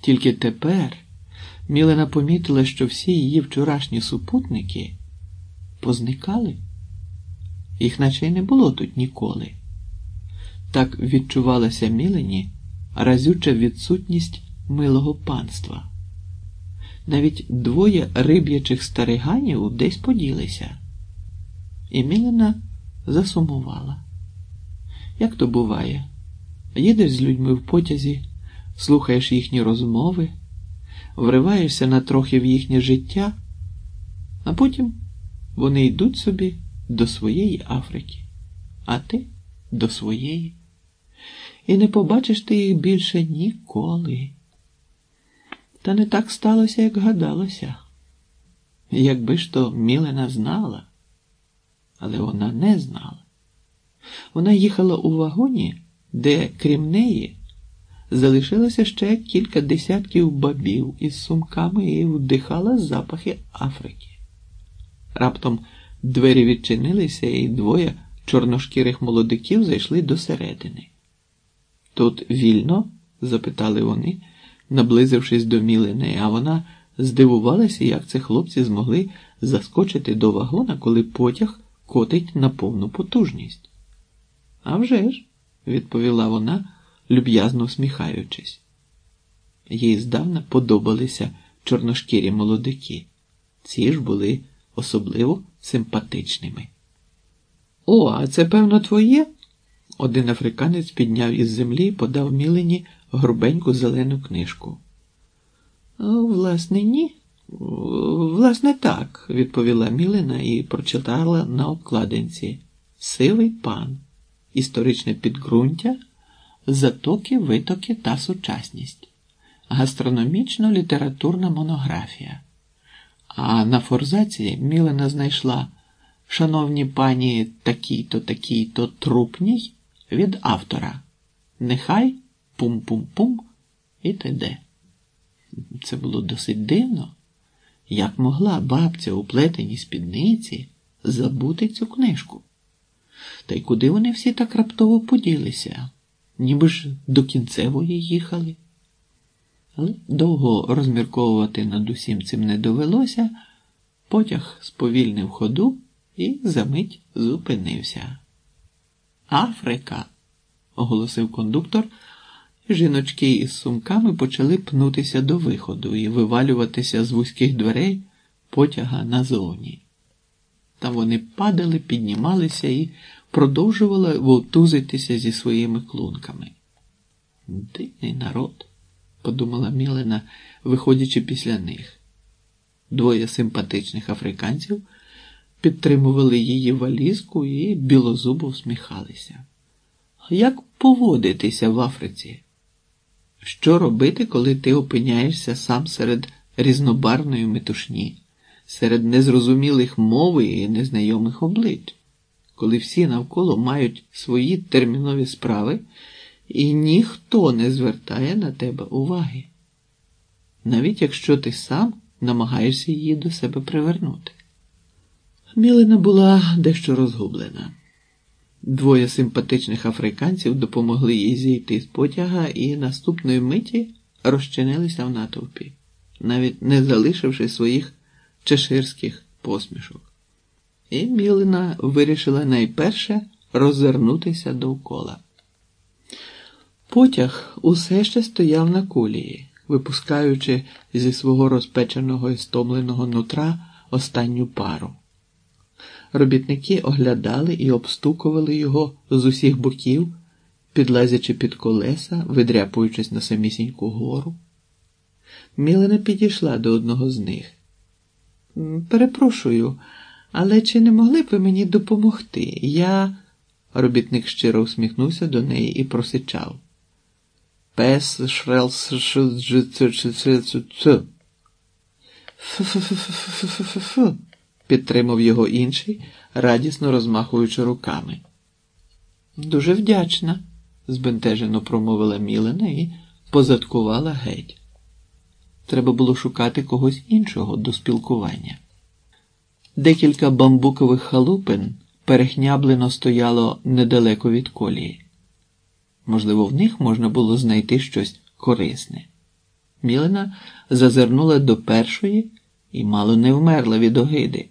Тільки тепер Мілена помітила, що всі її вчорашні супутники позникали, їх наче й не було тут ніколи. Так відчувалася Мілені разюча відсутність милого панства. Навіть двоє риб'ячих стариганів десь поділися, і Мілена засумувала. Як то буває, їдеш з людьми в потязі, слухаєш їхні розмови, вриваєшся на трохи в їхнє життя, а потім вони йдуть собі до своєї Африки, а ти до своєї. І не побачиш ти їх більше ніколи. Та не так сталося, як гадалося. Якби ж то Мілена знала, але вона не знала. Вона їхала у вагоні, де, крім неї, залишилося ще кілька десятків бабів із сумками і вдихала запахи Африки. Раптом двері відчинилися, і двоє чорношкірих молодиків зайшли до середини. Тут вільно? запитали вони, наблизившись до Мілини, а вона здивувалася, як це хлопці змогли заскочити до вагона, коли потяг котить на повну потужність. «А вже ж», – відповіла вона, люб'язно всміхаючись. Їй здавна подобалися чорношкірі молодики. Ці ж були особливо симпатичними. О, а це, певно, твоє? Один африканець підняв із землі і подав Мілені грубеньку зелену книжку. Власне, ні. Власне, так, відповіла Мілена і прочитала на обкладинці Сивий пан, історичне підґрунтя, затоки, витоки та сучасність, гастрономічно-літературна монографія. А на форзаці Мілена знайшла Шановні пані такій-то, такій-то трупній від автора. Нехай пум-пум-пум і т.д. Це було досить дивно. Як могла бабця у плетеній спідниці забути цю книжку? Та й куди вони всі так раптово поділися, ніби ж до кінцевої їхали? Але довго розмірковувати над усім цим не довелося, потяг сповільнив ходу і за мить зупинився. Африка, оголосив кондуктор, жіночки із сумками почали пнутися до виходу і вивалюватися з вузьких дверей потяга назовні. Та вони падали, піднімалися і продовжували вовтузитися зі своїми клунками. Дивний народ, подумала Мілена, виходячи після них. Двоє симпатичних африканців підтримували її валізку і білозубо всміхалися. Як поводитися в Африці? Що робити, коли ти опиняєшся сам серед різнобарвної метушні, серед незрозумілих мови і незнайомих облич, коли всі навколо мають свої термінові справи, і ніхто не звертає на тебе уваги, навіть якщо ти сам намагаєшся її до себе привернути? Мілина була дещо розгублена. Двоє симпатичних африканців допомогли їй зійти з потяга і наступної миті розчинилися в натовпі, навіть не залишивши своїх чеширських посмішок. І Мілина вирішила найперше розвернутися довкола. Потяг усе ще стояв на колії, випускаючи зі свого розпеченого і стомленого нутра останню пару. Робітники оглядали і обстукували його з усіх боків, підлазячи під колеса, видряпуючись на самісіньку гору. Мілена підійшла до одного з них. Перепрошую, але чи не могли б ви мені допомогти? Я. Робітник щиро усміхнувся до неї і просичав. Пес шрел Фу-фу-фу-фу-фу-фу-фу підтримав його інший, радісно розмахуючи руками. Дуже вдячна, збентежено промовила Мілена і позадкувала геть. Треба було шукати когось іншого до спілкування. Декілька бамбукових халупин перехняблено стояло недалеко від колії. Можливо, в них можна було знайти щось корисне. Мілина зазирнула до першої і мало не вмерла від огиди.